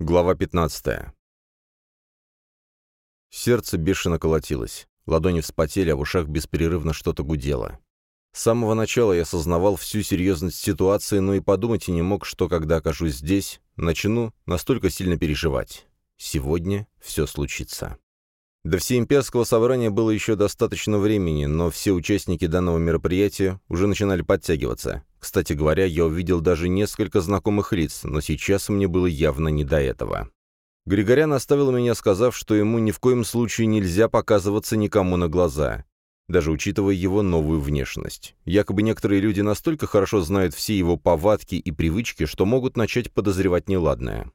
Глава 15. Сердце бешено колотилось. Ладони вспотели, а в ушах беспрерывно что-то гудело. С самого начала я осознавал всю серьезность ситуации, но и подумать и не мог, что когда окажусь здесь, начну настолько сильно переживать. Сегодня все случится. До всеимперского собрания было еще достаточно времени, но все участники данного мероприятия уже начинали подтягиваться. Кстати говоря, я увидел даже несколько знакомых лиц, но сейчас мне было явно не до этого. Григорян оставил меня, сказав, что ему ни в коем случае нельзя показываться никому на глаза, даже учитывая его новую внешность. Якобы некоторые люди настолько хорошо знают все его повадки и привычки, что могут начать подозревать неладное.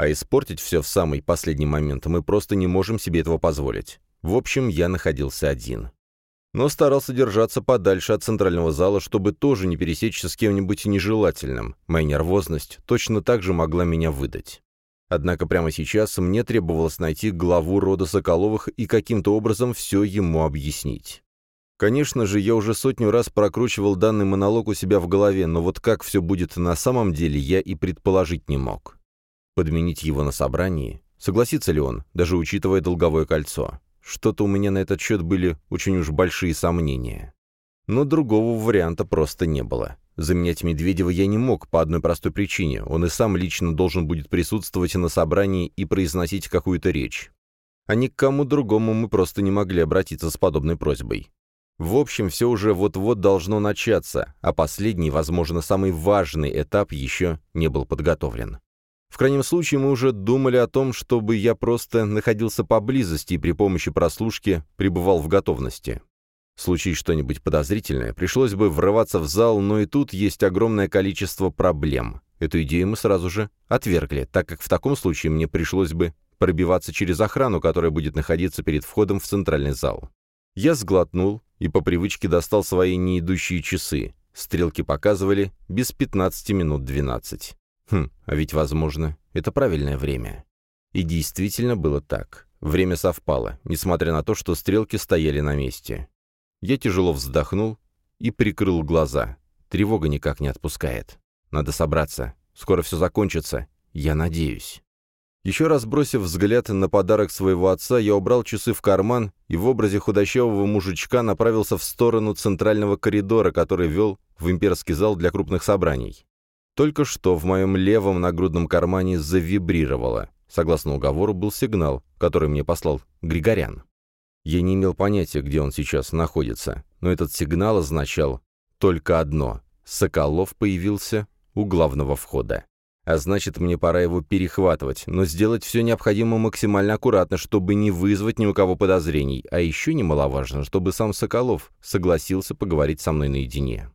А испортить все в самый последний момент мы просто не можем себе этого позволить. В общем, я находился один но старался держаться подальше от центрального зала, чтобы тоже не пересечься с кем-нибудь нежелательным. Моя нервозность точно так же могла меня выдать. Однако прямо сейчас мне требовалось найти главу рода Соколовых и каким-то образом все ему объяснить. Конечно же, я уже сотню раз прокручивал данный монолог у себя в голове, но вот как все будет на самом деле, я и предположить не мог. Подменить его на собрании? Согласится ли он, даже учитывая долговое кольцо? Что-то у меня на этот счет были очень уж большие сомнения. Но другого варианта просто не было. Заменять Медведева я не мог по одной простой причине. Он и сам лично должен будет присутствовать на собрании и произносить какую-то речь. А ни к кому другому мы просто не могли обратиться с подобной просьбой. В общем, все уже вот-вот должно начаться, а последний, возможно, самый важный этап еще не был подготовлен. В крайнем случае мы уже думали о том, чтобы я просто находился поблизости и при помощи прослушки пребывал в готовности. Случись что-нибудь подозрительное, пришлось бы врываться в зал, но и тут есть огромное количество проблем. Эту идею мы сразу же отвергли, так как в таком случае мне пришлось бы пробиваться через охрану, которая будет находиться перед входом в центральный зал. Я сглотнул и по привычке достал свои неидущие часы. Стрелки показывали без 15 минут 12. Хм, а ведь, возможно, это правильное время. И действительно было так. Время совпало, несмотря на то, что стрелки стояли на месте. Я тяжело вздохнул и прикрыл глаза. Тревога никак не отпускает. Надо собраться. Скоро все закончится. Я надеюсь. Еще раз бросив взгляд на подарок своего отца, я убрал часы в карман и в образе худощавого мужичка направился в сторону центрального коридора, который вел в имперский зал для крупных собраний. Только что в моем левом нагрудном кармане завибрировало. Согласно уговору, был сигнал, который мне послал Григорян. Я не имел понятия, где он сейчас находится, но этот сигнал означал только одно — Соколов появился у главного входа. А значит, мне пора его перехватывать, но сделать все необходимо максимально аккуратно, чтобы не вызвать ни у кого подозрений, а еще немаловажно, чтобы сам Соколов согласился поговорить со мной наедине.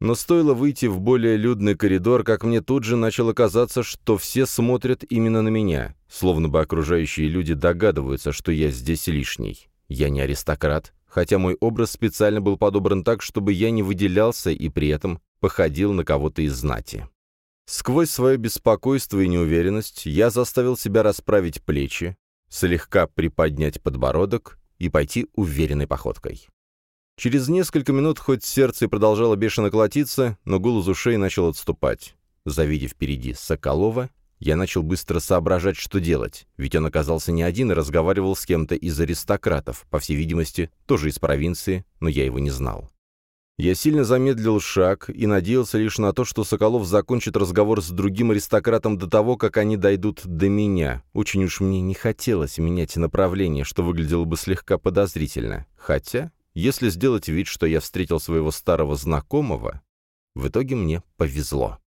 Но стоило выйти в более людный коридор, как мне тут же начало казаться, что все смотрят именно на меня, словно бы окружающие люди догадываются, что я здесь лишний. Я не аристократ, хотя мой образ специально был подобран так, чтобы я не выделялся и при этом походил на кого-то из знати. Сквозь свое беспокойство и неуверенность я заставил себя расправить плечи, слегка приподнять подбородок и пойти уверенной походкой. Через несколько минут хоть сердце и продолжало бешено колотиться, но гул из ушей начал отступать. Завидев впереди Соколова, я начал быстро соображать, что делать, ведь он оказался не один и разговаривал с кем-то из аристократов, по всей видимости, тоже из провинции, но я его не знал. Я сильно замедлил шаг и надеялся лишь на то, что Соколов закончит разговор с другим аристократом до того, как они дойдут до меня. Очень уж мне не хотелось менять направление, что выглядело бы слегка подозрительно. Хотя если сделать вид, что я встретил своего старого знакомого, в итоге мне повезло.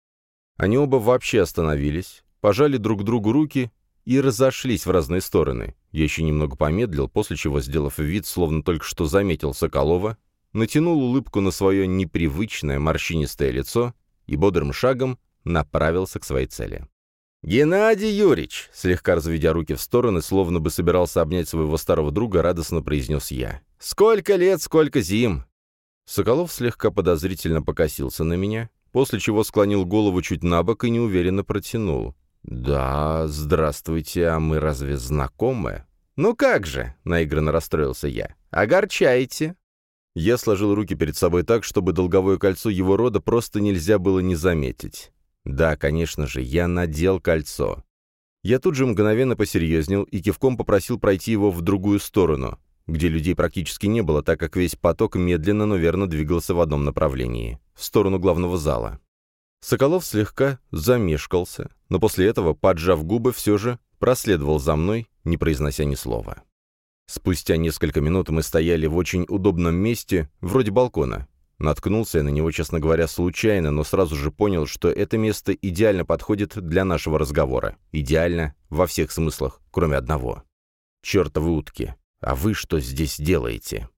Они оба вообще остановились, пожали друг другу руки и разошлись в разные стороны. Я еще немного помедлил, после чего, сделав вид, словно только что заметил Соколова, натянул улыбку на свое непривычное морщинистое лицо и бодрым шагом направился к своей цели. «Геннадий Юрьевич!» — слегка разведя руки в стороны, словно бы собирался обнять своего старого друга, радостно произнес я. «Сколько лет, сколько зим!» Соколов слегка подозрительно покосился на меня, после чего склонил голову чуть на бок и неуверенно протянул. «Да, здравствуйте, а мы разве знакомы?» «Ну как же!» — наигранно расстроился я. «Огорчаете!» Я сложил руки перед собой так, чтобы долговое кольцо его рода просто нельзя было не заметить. Да, конечно же, я надел кольцо. Я тут же мгновенно посерьезнел и кивком попросил пройти его в другую сторону, где людей практически не было, так как весь поток медленно, но верно двигался в одном направлении, в сторону главного зала. Соколов слегка замешкался, но после этого, поджав губы, все же проследовал за мной, не произнося ни слова. Спустя несколько минут мы стояли в очень удобном месте, вроде балкона. Наткнулся я на него, честно говоря, случайно, но сразу же понял, что это место идеально подходит для нашего разговора. Идеально во всех смыслах, кроме одного. Чертовы утки. А вы что здесь делаете?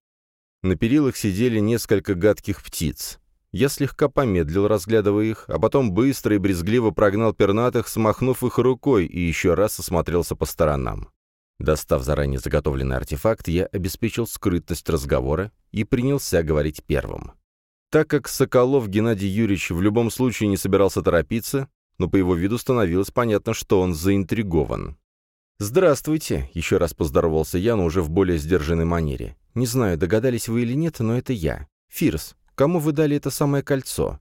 На перилах сидели несколько гадких птиц. Я слегка помедлил, разглядывая их, а потом быстро и брезгливо прогнал пернатых, смахнув их рукой, и еще раз осмотрелся по сторонам. Достав заранее заготовленный артефакт, я обеспечил скрытность разговора и принялся говорить первым. Так как Соколов Геннадий Юрьевич в любом случае не собирался торопиться, но по его виду становилось понятно, что он заинтригован. «Здравствуйте», — еще раз поздоровался я, но уже в более сдержанной манере. «Не знаю, догадались вы или нет, но это я. Фирс, кому вы дали это самое кольцо?»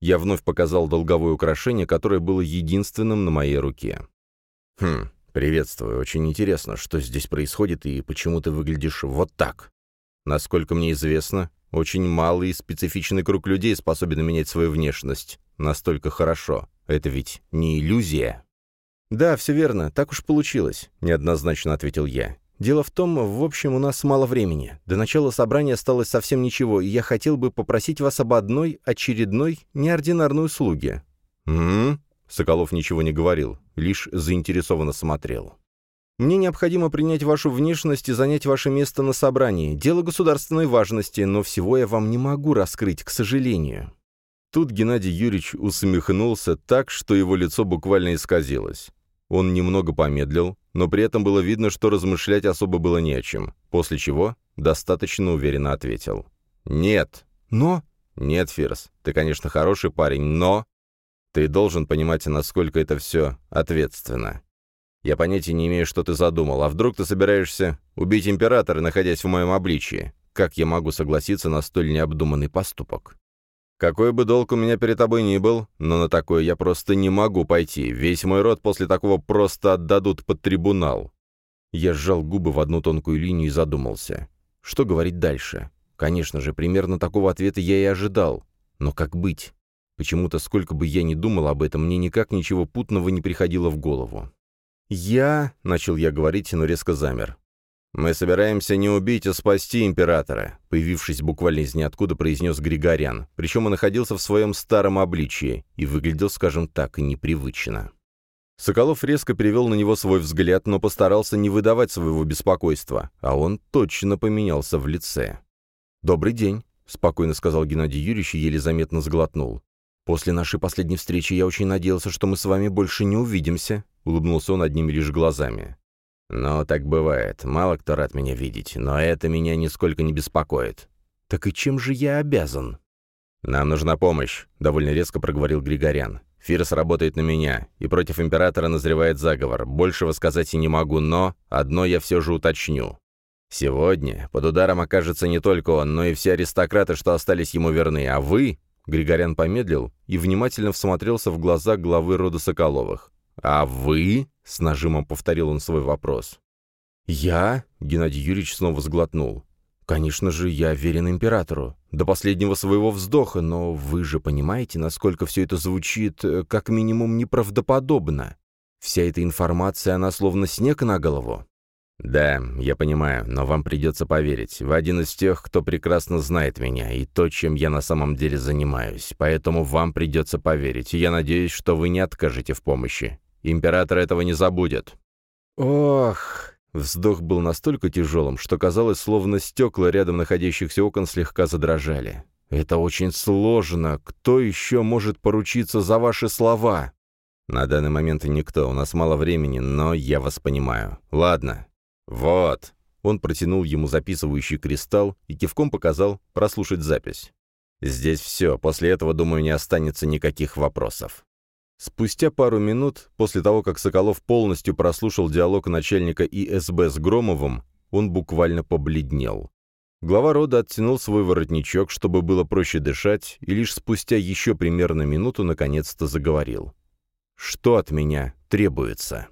Я вновь показал долговое украшение, которое было единственным на моей руке. «Хм, приветствую. Очень интересно, что здесь происходит и почему ты выглядишь вот так. Насколько мне известно, очень малый и специфичный круг людей способен менять свою внешность настолько хорошо. Это ведь не иллюзия. «Да, все верно, так уж получилось», — неоднозначно ответил я. «Дело в том, в общем, у нас мало времени. До начала собрания осталось совсем ничего, и я хотел бы попросить вас об одной очередной неординарной услуге». «М-м-м», Соколов ничего не говорил, лишь заинтересованно смотрел. Мне необходимо принять вашу внешность и занять ваше место на собрании. Дело государственной важности, но всего я вам не могу раскрыть, к сожалению». Тут Геннадий Юрьевич усмехнулся так, что его лицо буквально исказилось. Он немного помедлил, но при этом было видно, что размышлять особо было не о чем, после чего достаточно уверенно ответил. «Нет». «Но?» «Нет, Фирс, ты, конечно, хороший парень, но...» «Ты должен понимать, насколько это все ответственно. Я понятия не имею, что ты задумал. А вдруг ты собираешься убить императора, находясь в моем обличии? Как я могу согласиться на столь необдуманный поступок? Какой бы долг у меня перед тобой ни был, но на такое я просто не могу пойти. Весь мой род после такого просто отдадут под трибунал. Я сжал губы в одну тонкую линию и задумался. Что говорить дальше? Конечно же, примерно такого ответа я и ожидал. Но как быть? Почему-то, сколько бы я ни думал об этом, мне никак ничего путного не приходило в голову. «Я...» — начал я говорить, но резко замер. «Мы собираемся не убить, а спасти императора», — появившись буквально из ниоткуда, произнес Григорян. Причем он находился в своем старом обличии и выглядел, скажем так, непривычно. Соколов резко перевел на него свой взгляд, но постарался не выдавать своего беспокойства, а он точно поменялся в лице. «Добрый день», — спокойно сказал Геннадий Юрьевич и еле заметно сглотнул. «После нашей последней встречи я очень надеялся, что мы с вами больше не увидимся. — улыбнулся он одними лишь глазами. «Но так бывает. Мало кто рад меня видеть, но это меня нисколько не беспокоит». «Так и чем же я обязан?» «Нам нужна помощь», — довольно резко проговорил Григорян. «Фирс работает на меня, и против императора назревает заговор. Большего сказать и не могу, но одно я все же уточню. Сегодня под ударом окажется не только он, но и все аристократы, что остались ему верны, а вы...» Григорян помедлил и внимательно всмотрелся в глаза главы рода Соколовых. «А вы?» — с нажимом повторил он свой вопрос. «Я?» — Геннадий Юрьевич снова сглотнул. «Конечно же, я верен императору. До последнего своего вздоха, но вы же понимаете, насколько все это звучит, э, как минимум, неправдоподобно. Вся эта информация, она словно снег на голову». «Да, я понимаю, но вам придется поверить. Вы один из тех, кто прекрасно знает меня и то, чем я на самом деле занимаюсь. Поэтому вам придется поверить, и я надеюсь, что вы не откажете в помощи. Император этого не забудет». «Ох...» Вздох был настолько тяжелым, что казалось, словно стекла рядом находящихся окон слегка задрожали. «Это очень сложно. Кто еще может поручиться за ваши слова?» «На данный момент никто. У нас мало времени, но я вас понимаю. Ладно. Вот». Он протянул ему записывающий кристалл и кивком показал прослушать запись. «Здесь все. После этого, думаю, не останется никаких вопросов». Спустя пару минут, после того, как Соколов полностью прослушал диалог начальника ИСБ с Громовым, он буквально побледнел. Глава рода оттянул свой воротничок, чтобы было проще дышать, и лишь спустя еще примерно минуту наконец-то заговорил. «Что от меня требуется?»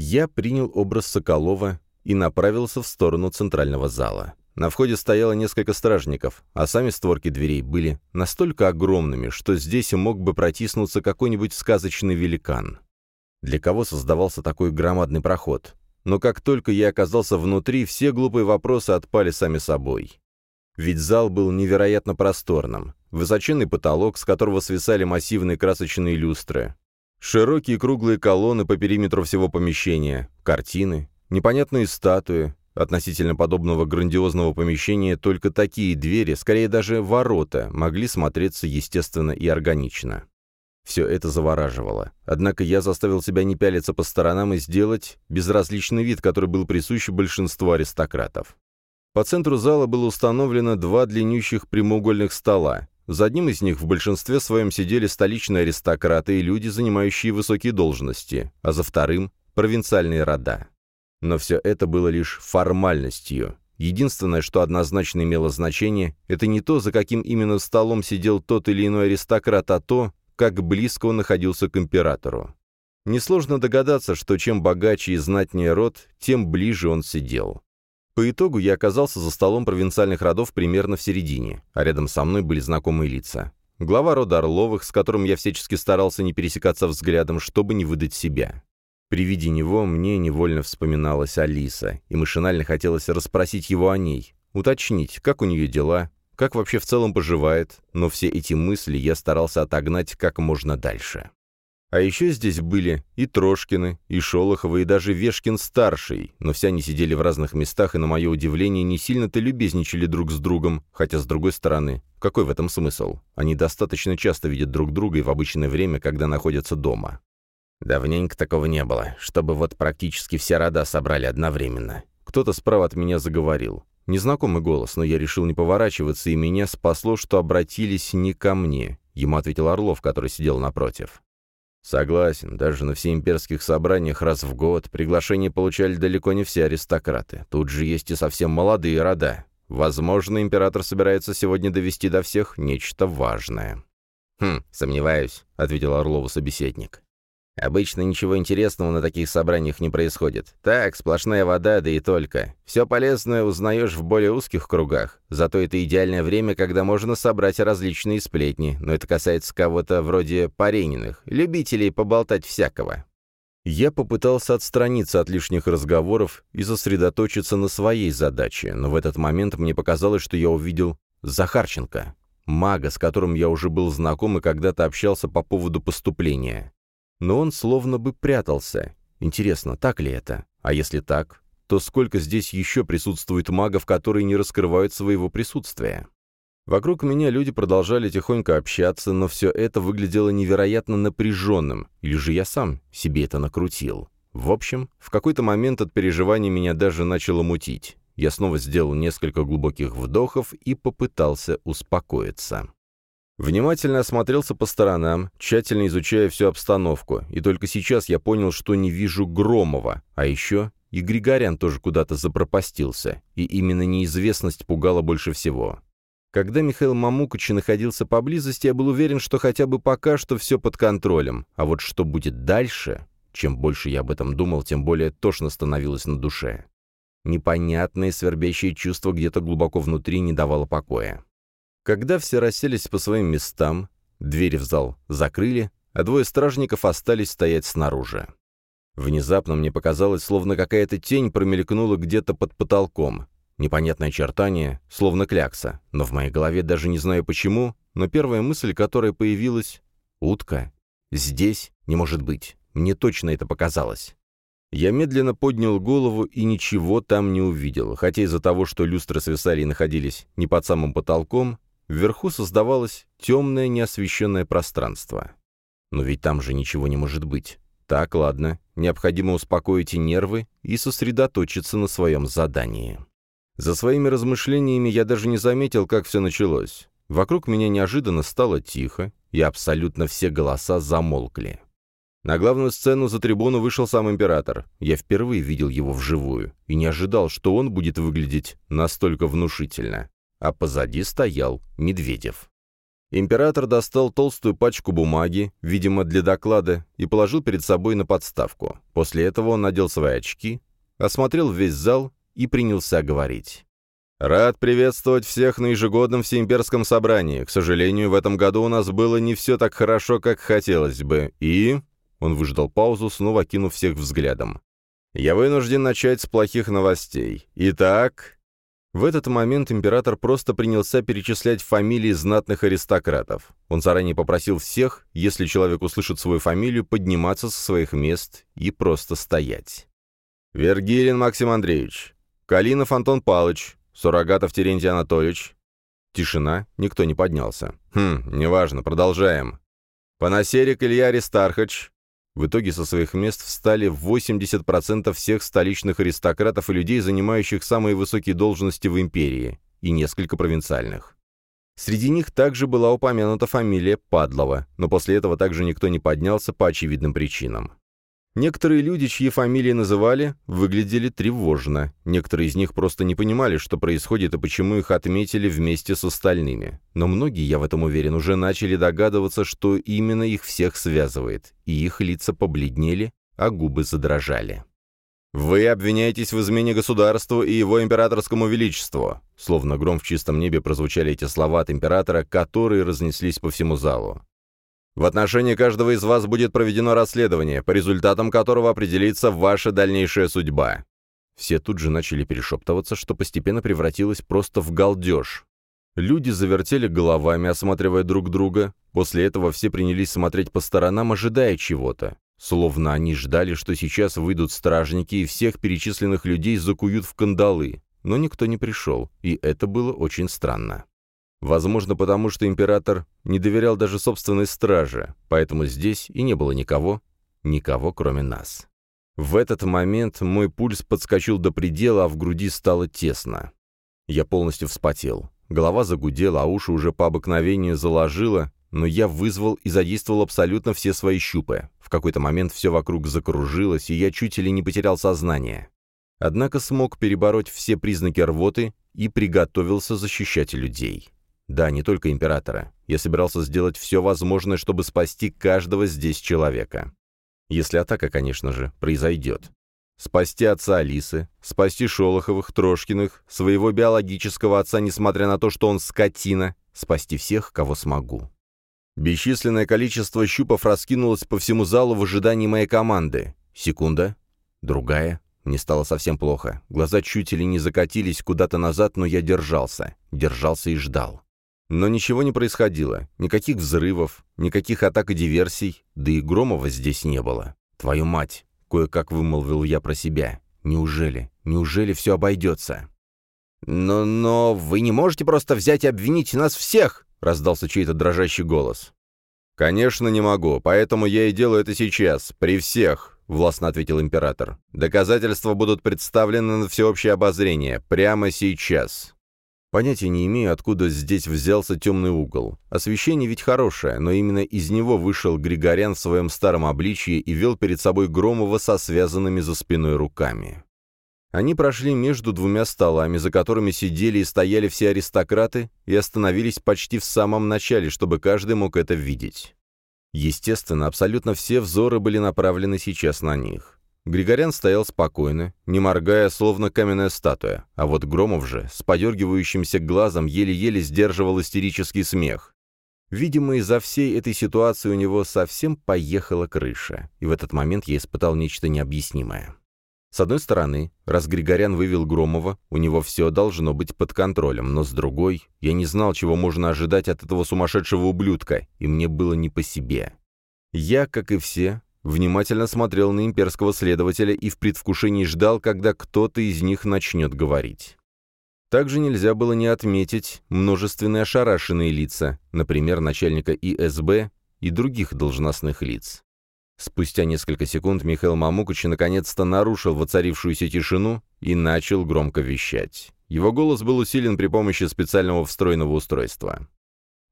Я принял образ Соколова и направился в сторону центрального зала. На входе стояло несколько стражников, а сами створки дверей были настолько огромными, что здесь мог бы протиснуться какой-нибудь сказочный великан. Для кого создавался такой громадный проход? Но как только я оказался внутри, все глупые вопросы отпали сами собой. Ведь зал был невероятно просторным. Высоченный потолок, с которого свисали массивные красочные люстры. Широкие круглые колонны по периметру всего помещения, картины, непонятные статуи. Относительно подобного грандиозного помещения только такие двери, скорее даже ворота, могли смотреться естественно и органично. Все это завораживало. Однако я заставил себя не пялиться по сторонам и сделать безразличный вид, который был присущ большинству аристократов. По центру зала было установлено два длиннющих прямоугольных стола. За одним из них в большинстве своем сидели столичные аристократы и люди, занимающие высокие должности, а за вторым – провинциальные рода. Но все это было лишь формальностью. Единственное, что однозначно имело значение, это не то, за каким именно столом сидел тот или иной аристократ, а то, как близко он находился к императору. Несложно догадаться, что чем богаче и знатнее род, тем ближе он сидел. По итогу я оказался за столом провинциальных родов примерно в середине, а рядом со мной были знакомые лица. Глава рода Орловых, с которым я всячески старался не пересекаться взглядом, чтобы не выдать себя. При виде него мне невольно вспоминалась Алиса, и машинально хотелось расспросить его о ней, уточнить, как у нее дела, как вообще в целом поживает, но все эти мысли я старался отогнать как можно дальше. А еще здесь были и Трошкины, и Шолоховы, и даже Вешкин-старший, но все они сидели в разных местах и, на мое удивление, не сильно-то любезничали друг с другом, хотя, с другой стороны, какой в этом смысл? Они достаточно часто видят друг друга и в обычное время, когда находятся дома. Давненько такого не было, чтобы вот практически все рода собрали одновременно. Кто-то справа от меня заговорил. Незнакомый голос, но я решил не поворачиваться, и меня спасло, что обратились не ко мне. Ему ответил Орлов, который сидел напротив. Согласен, даже на всеимперских собраниях раз в год приглашение получали далеко не все аристократы. Тут же есть и совсем молодые рода. Возможно, император собирается сегодня довести до всех нечто важное. «Хм, сомневаюсь», — ответил Орлову собеседник. Обычно ничего интересного на таких собраниях не происходит. Так, сплошная вода, да и только. Все полезное узнаешь в более узких кругах. Зато это идеальное время, когда можно собрать различные сплетни, но это касается кого-то вроде Парениных, любителей поболтать всякого. Я попытался отстраниться от лишних разговоров и сосредоточиться на своей задаче, но в этот момент мне показалось, что я увидел Захарченко, мага, с которым я уже был знаком и когда-то общался по поводу поступления но он словно бы прятался. Интересно, так ли это? А если так, то сколько здесь еще присутствует магов, которые не раскрывают своего присутствия? Вокруг меня люди продолжали тихонько общаться, но все это выглядело невероятно напряженным, или же я сам себе это накрутил. В общем, в какой-то момент от переживаний меня даже начало мутить. Я снова сделал несколько глубоких вдохов и попытался успокоиться. Внимательно осмотрелся по сторонам, тщательно изучая всю обстановку, и только сейчас я понял, что не вижу Громова, а еще и Григорян тоже куда-то запропастился, и именно неизвестность пугала больше всего. Когда Михаил Мамукыч находился поблизости, я был уверен, что хотя бы пока что все под контролем, а вот что будет дальше, чем больше я об этом думал, тем более тошно становилось на душе. Непонятное свербящее чувство где-то глубоко внутри не давало покоя. Когда все расселись по своим местам, двери в зал закрыли, а двое стражников остались стоять снаружи. Внезапно мне показалось, словно какая-то тень промелькнула где-то под потолком. Непонятное очертание, словно клякса, но в моей голове даже не знаю почему, но первая мысль, которая появилась — утка. Здесь не может быть. Мне точно это показалось. Я медленно поднял голову и ничего там не увидел, хотя из-за того, что люстры свисали и находились не под самым потолком, Вверху создавалось темное неосвещенное пространство. Но ведь там же ничего не может быть. Так, ладно, необходимо успокоить и нервы и сосредоточиться на своем задании. За своими размышлениями я даже не заметил, как все началось. Вокруг меня неожиданно стало тихо, и абсолютно все голоса замолкли. На главную сцену за трибуну вышел сам император. Я впервые видел его вживую и не ожидал, что он будет выглядеть настолько внушительно а позади стоял Медведев. Император достал толстую пачку бумаги, видимо, для доклада, и положил перед собой на подставку. После этого он надел свои очки, осмотрел весь зал и принялся говорить. «Рад приветствовать всех на ежегодном всеимперском собрании. К сожалению, в этом году у нас было не все так хорошо, как хотелось бы. И...» Он выждал паузу, снова кинув всех взглядом. «Я вынужден начать с плохих новостей. Итак...» В этот момент император просто принялся перечислять фамилии знатных аристократов. Он заранее попросил всех, если человек услышит свою фамилию, подниматься со своих мест и просто стоять. «Вергилин Максим Андреевич, Калинов Антон Палыч, Сурогатов Терентий Анатольевич». Тишина, никто не поднялся. «Хм, неважно, продолжаем. Панасерик Илья Аристархач». В итоге со своих мест встали 80% всех столичных аристократов и людей, занимающих самые высокие должности в империи, и несколько провинциальных. Среди них также была упомянута фамилия Падлова, но после этого также никто не поднялся по очевидным причинам. Некоторые люди, чьи фамилии называли, выглядели тревожно. Некоторые из них просто не понимали, что происходит и почему их отметили вместе с остальными. Но многие, я в этом уверен, уже начали догадываться, что именно их всех связывает, и их лица побледнели, а губы задрожали. «Вы обвиняетесь в измене государству и его императорскому величеству!» Словно гром в чистом небе прозвучали эти слова от императора, которые разнеслись по всему залу. В отношении каждого из вас будет проведено расследование, по результатам которого определится ваша дальнейшая судьба». Все тут же начали перешептываться, что постепенно превратилось просто в галдеж. Люди завертели головами, осматривая друг друга. После этого все принялись смотреть по сторонам, ожидая чего-то. Словно они ждали, что сейчас выйдут стражники и всех перечисленных людей закуют в кандалы. Но никто не пришел, и это было очень странно. Возможно, потому что император не доверял даже собственной страже, поэтому здесь и не было никого, никого кроме нас. В этот момент мой пульс подскочил до предела, а в груди стало тесно. Я полностью вспотел. Голова загудела, а уши уже по обыкновению заложила, но я вызвал и задействовал абсолютно все свои щупы. В какой-то момент все вокруг закружилось, и я чуть ли не потерял сознание. Однако смог перебороть все признаки рвоты и приготовился защищать людей. Да, не только императора. Я собирался сделать все возможное, чтобы спасти каждого здесь человека. Если атака, конечно же, произойдет. Спасти отца Алисы, спасти Шолоховых, Трошкиных, своего биологического отца, несмотря на то, что он скотина, спасти всех, кого смогу. Бесчисленное количество щупов раскинулось по всему залу в ожидании моей команды. Секунда, другая. Мне стало совсем плохо. Глаза чуть ли не закатились куда-то назад, но я держался. Держался и ждал. Но ничего не происходило, никаких взрывов, никаких атак и диверсий, да и Громова здесь не было. «Твою мать!» — кое-как вымолвил я про себя. «Неужели? Неужели все обойдется?» «Но, но вы не можете просто взять и обвинить нас всех!» — раздался чей-то дрожащий голос. «Конечно не могу, поэтому я и делаю это сейчас, при всех», — властно ответил император. «Доказательства будут представлены на всеобщее обозрение, прямо сейчас». Понятия не имею, откуда здесь взялся темный угол. Освещение ведь хорошее, но именно из него вышел Григорян в своем старом обличье и вел перед собой Громова со связанными за спиной руками. Они прошли между двумя столами, за которыми сидели и стояли все аристократы, и остановились почти в самом начале, чтобы каждый мог это видеть. Естественно, абсолютно все взоры были направлены сейчас на них. Григорян стоял спокойно, не моргая, словно каменная статуя, а вот Громов же, с подергивающимся глазом, еле-еле сдерживал истерический смех. Видимо, из-за всей этой ситуации у него совсем поехала крыша, и в этот момент я испытал нечто необъяснимое. С одной стороны, раз Григорян вывел Громова, у него все должно быть под контролем, но с другой, я не знал, чего можно ожидать от этого сумасшедшего ублюдка, и мне было не по себе. Я, как и все, внимательно смотрел на имперского следователя и в предвкушении ждал, когда кто-то из них начнет говорить. Также нельзя было не отметить множественные ошарашенные лица, например, начальника ИСБ и других должностных лиц. Спустя несколько секунд Михаил Мамукыч наконец-то нарушил воцарившуюся тишину и начал громко вещать. Его голос был усилен при помощи специального встроенного устройства.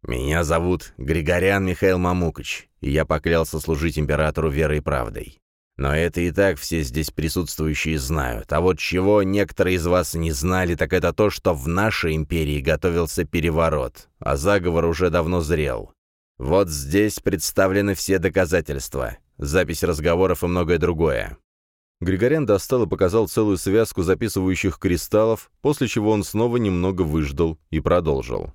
«Меня зовут Григорян Михаил Мамукыч, и я поклялся служить императору верой и правдой. Но это и так все здесь присутствующие знают. А вот чего некоторые из вас не знали, так это то, что в нашей империи готовился переворот, а заговор уже давно зрел. Вот здесь представлены все доказательства, запись разговоров и многое другое. Григорян достал и показал целую связку записывающих кристаллов, после чего он снова немного выждал и продолжил.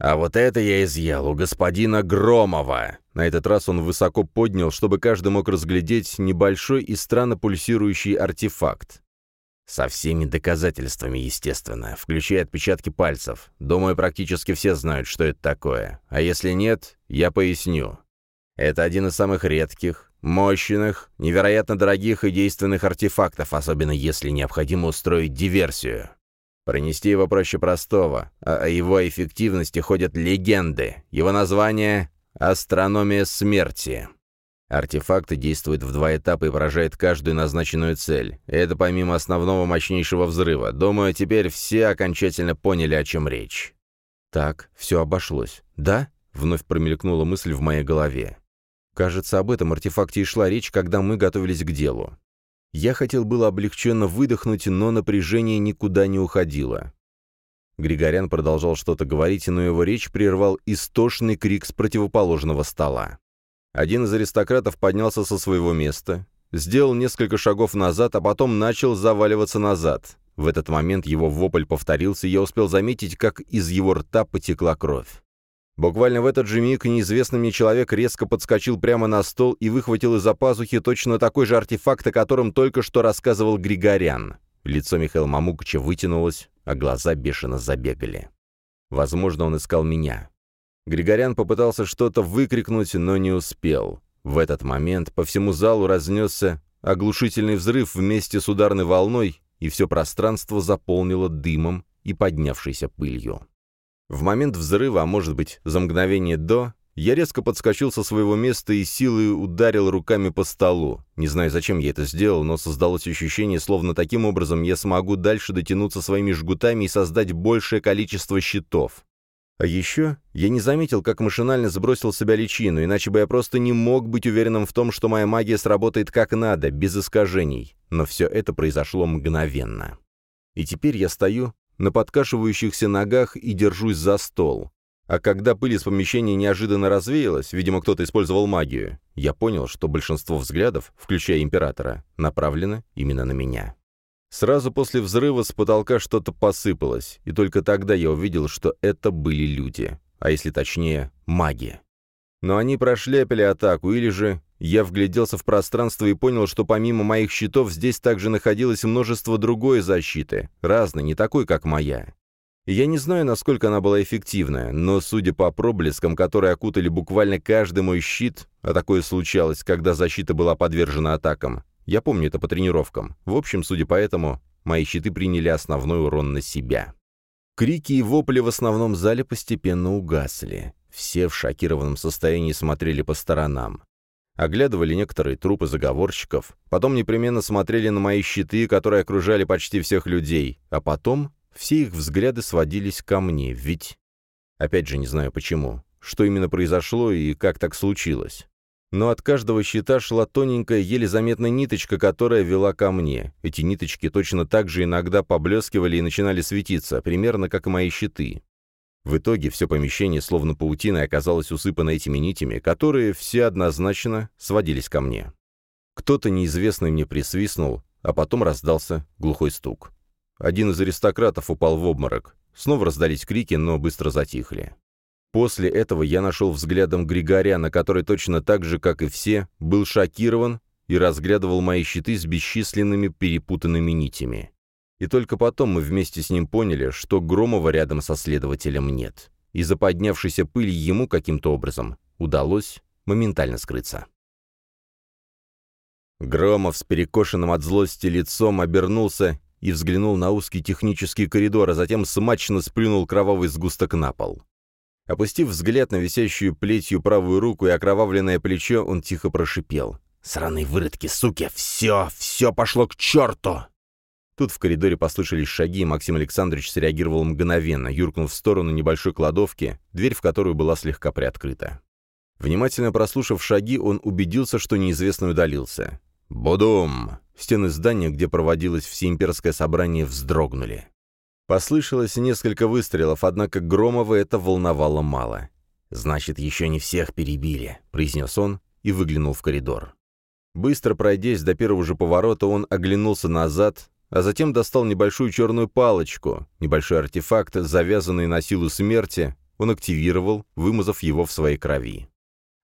«А вот это я изъял у господина Громова!» На этот раз он высоко поднял, чтобы каждый мог разглядеть небольшой и странно пульсирующий артефакт. Со всеми доказательствами, естественно, включая отпечатки пальцев. Думаю, практически все знают, что это такое. А если нет, я поясню. Это один из самых редких, мощных, невероятно дорогих и действенных артефактов, особенно если необходимо устроить диверсию. Пронести его проще простого, о его эффективности ходят легенды. Его название — «Астрономия смерти». Артефакты действуют в два этапа и поражают каждую назначенную цель. Это помимо основного мощнейшего взрыва. Думаю, теперь все окончательно поняли, о чем речь. Так, все обошлось. Да? Вновь промелькнула мысль в моей голове. Кажется, об этом артефакте и шла речь, когда мы готовились к делу. Я хотел было облегченно выдохнуть, но напряжение никуда не уходило. Григорян продолжал что-то говорить, но его речь прервал истошный крик с противоположного стола. Один из аристократов поднялся со своего места, сделал несколько шагов назад, а потом начал заваливаться назад. В этот момент его вопль повторился, и я успел заметить, как из его рта потекла кровь. Буквально в этот же миг неизвестный мне человек резко подскочил прямо на стол и выхватил из-за пазухи точно такой же артефакт, о котором только что рассказывал Григорян. Лицо Михаила Мамукача вытянулось, а глаза бешено забегали. Возможно, он искал меня. Григорян попытался что-то выкрикнуть, но не успел. В этот момент по всему залу разнесся оглушительный взрыв вместе с ударной волной, и все пространство заполнило дымом и поднявшейся пылью. В момент взрыва, а может быть, за мгновение до, я резко подскочил со своего места и силой ударил руками по столу. Не знаю, зачем я это сделал, но создалось ощущение, словно таким образом я смогу дальше дотянуться своими жгутами и создать большее количество щитов. А еще я не заметил, как машинально сбросил себя личину, иначе бы я просто не мог быть уверенным в том, что моя магия сработает как надо, без искажений. Но все это произошло мгновенно. И теперь я стою, на подкашивающихся ногах и держусь за стол. А когда пыль из помещения неожиданно развеялась, видимо, кто-то использовал магию, я понял, что большинство взглядов, включая императора, направлено именно на меня. Сразу после взрыва с потолка что-то посыпалось, и только тогда я увидел, что это были люди, а если точнее, маги. Но они прошляпили атаку, или же я вгляделся в пространство и понял, что помимо моих щитов здесь также находилось множество другой защиты, разной, не такой, как моя. Я не знаю, насколько она была эффективная, но, судя по проблескам, которые окутали буквально каждый мой щит, а такое случалось, когда защита была подвержена атакам, я помню это по тренировкам. В общем, судя по этому, мои щиты приняли основной урон на себя. Крики и вопли в основном зале постепенно угасли. Все в шокированном состоянии смотрели по сторонам оглядывали некоторые трупы заговорщиков, потом непременно смотрели на мои щиты, которые окружали почти всех людей, а потом все их взгляды сводились ко мне, ведь... Опять же, не знаю почему, что именно произошло и как так случилось. Но от каждого щита шла тоненькая, еле заметная ниточка, которая вела ко мне. Эти ниточки точно так же иногда поблескивали и начинали светиться, примерно как и мои щиты. В итоге все помещение, словно паутиной, оказалось усыпано этими нитями, которые все однозначно сводились ко мне. Кто-то неизвестный мне присвистнул, а потом раздался глухой стук. Один из аристократов упал в обморок. Снова раздались крики, но быстро затихли. После этого я нашел взглядом Григоряна, который точно так же, как и все, был шокирован и разглядывал мои щиты с бесчисленными перепутанными нитями. И только потом мы вместе с ним поняли, что Громова рядом со следователем нет. Из-за поднявшейся пыли ему каким-то образом удалось моментально скрыться. Громов с перекошенным от злости лицом обернулся и взглянул на узкий технический коридор, а затем смачно сплюнул кровавый сгусток на пол. Опустив взгляд на висящую плетью правую руку и окровавленное плечо, он тихо прошипел. «Сраные выродки, суки! Все, все пошло к черту!» Тут в коридоре послышались шаги, и Максим Александрович среагировал мгновенно, юркнув в сторону небольшой кладовки, дверь в которую была слегка приоткрыта. Внимательно прослушав шаги, он убедился, что неизвестный удалился. Будум! Стены здания, где проводилось всеимперское собрание, вздрогнули. Послышалось несколько выстрелов, однако Громова это волновало мало. «Значит, еще не всех перебили», — произнес он и выглянул в коридор. Быстро пройдясь до первого же поворота, он оглянулся назад, а затем достал небольшую черную палочку, небольшой артефакт, завязанный на силу смерти, он активировал, вымазав его в своей крови.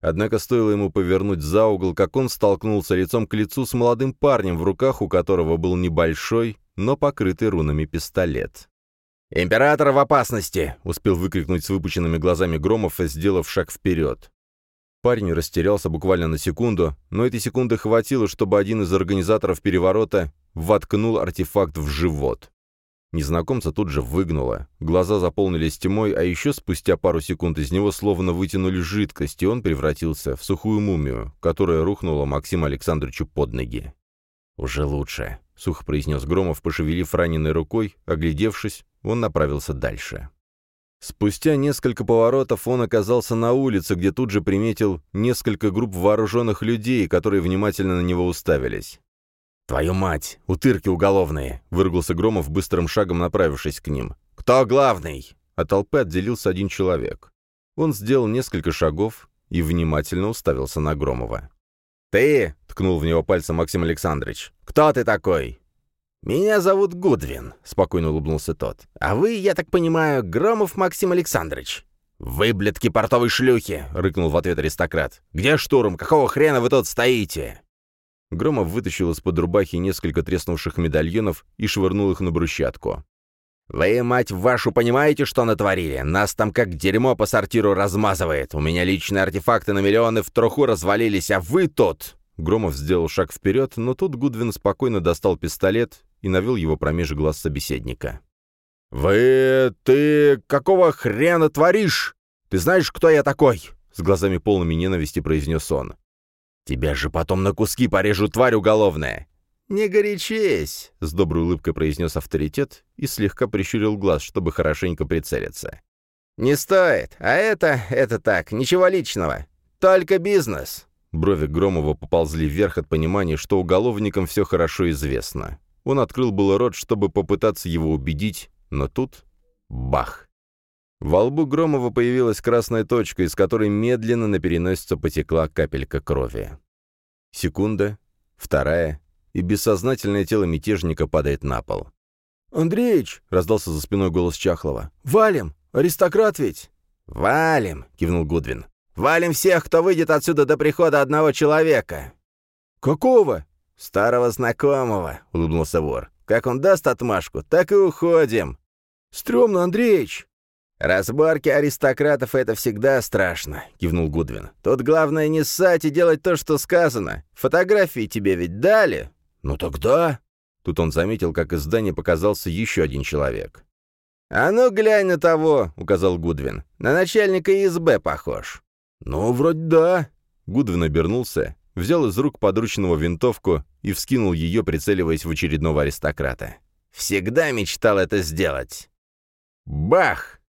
Однако стоило ему повернуть за угол, как он столкнулся лицом к лицу с молодым парнем, в руках у которого был небольшой, но покрытый рунами пистолет. «Император в опасности!» — успел выкрикнуть с выпученными глазами Громов, сделав шаг вперед. Парень растерялся буквально на секунду, но этой секунды хватило, чтобы один из организаторов переворота воткнул артефакт в живот. Незнакомца тут же выгнуло. Глаза заполнились тьмой, а еще спустя пару секунд из него словно вытянули жидкость, и он превратился в сухую мумию, которая рухнула Максиму Александровичу под ноги. «Уже лучше», — сухо произнес Громов, пошевелив раненой рукой, оглядевшись, он направился дальше. Спустя несколько поворотов он оказался на улице, где тут же приметил несколько групп вооруженных людей, которые внимательно на него уставились. «Твою мать! Утырки уголовные!» — выругался Громов, быстрым шагом направившись к ним. «Кто главный?» От толпы отделился один человек. Он сделал несколько шагов и внимательно уставился на Громова. «Ты!» — ткнул в него пальцем Максим Александрович. «Кто ты такой?» «Меня зовут Гудвин», — спокойно улыбнулся тот. «А вы, я так понимаю, Громов Максим Александрович?» «Выблядки портовой шлюхи!» — рыкнул в ответ аристократ. «Где штурм? Какого хрена вы тут стоите?» Громов вытащил из-под рубахи несколько треснувших медальонов и швырнул их на брусчатку. «Вы, мать вашу, понимаете, что натворили? Нас там как дерьмо по сортиру размазывает. У меня личные артефакты на миллионы в труху развалились, а вы тут...» Громов сделал шаг вперед, но тут Гудвин спокойно достал пистолет и навел его промеж глаз собеседника. «Вы... ты... какого хрена творишь? Ты знаешь, кто я такой?» С глазами полными ненависти произнес он. «Тебя же потом на куски порежу, тварь уголовная!» «Не горячись!» — с доброй улыбкой произнес авторитет и слегка прищурил глаз, чтобы хорошенько прицелиться. «Не стоит, а это... это так, ничего личного. Только бизнес!» Брови Громова поползли вверх от понимания, что уголовникам все хорошо известно. Он открыл было рот, чтобы попытаться его убедить, но тут — бах! Во лбу Громова появилась красная точка, из которой медленно на переносице потекла капелька крови. Секунда, вторая, и бессознательное тело мятежника падает на пол. «Андреич!» — раздался за спиной голос Чахлова. «Валим! Аристократ ведь!» «Валим!» — кивнул Гудвин. «Валим всех, кто выйдет отсюда до прихода одного человека!» «Какого?» «Старого знакомого», — улыбнулся вор. «Как он даст отмашку, так и уходим». «Стремно, Андреич!» «Разборки аристократов — это всегда страшно», — кивнул Гудвин. «Тут главное не ссать и делать то, что сказано. Фотографии тебе ведь дали?» «Ну тогда...» Тут он заметил, как из здания показался еще один человек. «А ну глянь на того», — указал Гудвин. «На начальника ИСБ похож». «Ну, вроде да». Гудвин обернулся, взял из рук подручного винтовку и вскинул ее, прицеливаясь в очередного аристократа. «Всегда мечтал это сделать». Бах!